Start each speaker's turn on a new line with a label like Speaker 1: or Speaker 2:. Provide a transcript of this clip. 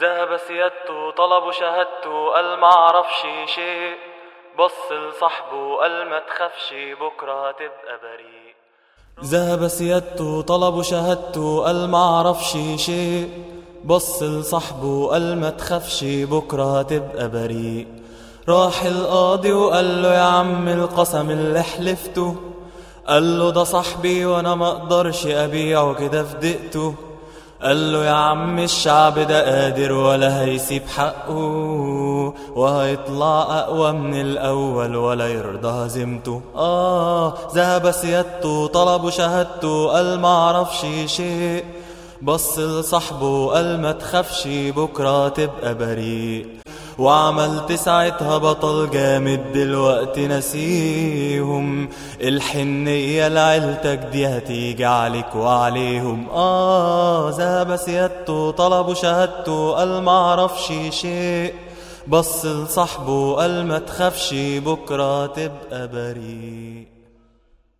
Speaker 1: ذهب سيادته طلب شهادته قال معرفش شيء. بص لصاحبه قال ما تخافش بكرة هتبقى بريء. ذهب سيادته طلب شهادته قال معرفش شيء. بص لصاحبه قال ما تخافش بكرة هتبقى بريء. راح القاضي وقال له يا عم القسم اللي حلفته. قال له ده صاحبي وأنا ما أقدرش أبيعه كده في دقته قال له يا عم الشعب ده قادر ولا هيسيب حقه وهيطلع أقوى من الأول ولا يرضى هزيمته آه ذهب سيادته طلبوا شهادته قال معرفش شيء. بص لصاحبه قال ما تخافش بكرة تبقى بريء. وعملت ساعتها بطل جامد دلوقتي نسيهم. الحنية لعيلتك دي هتيجي عليك وعليهم. آه ذهب سيادته طلبوا شهادته قال معرفش شيء. بص لصاحبه قال ما تخافش بكرة تبقى بريء.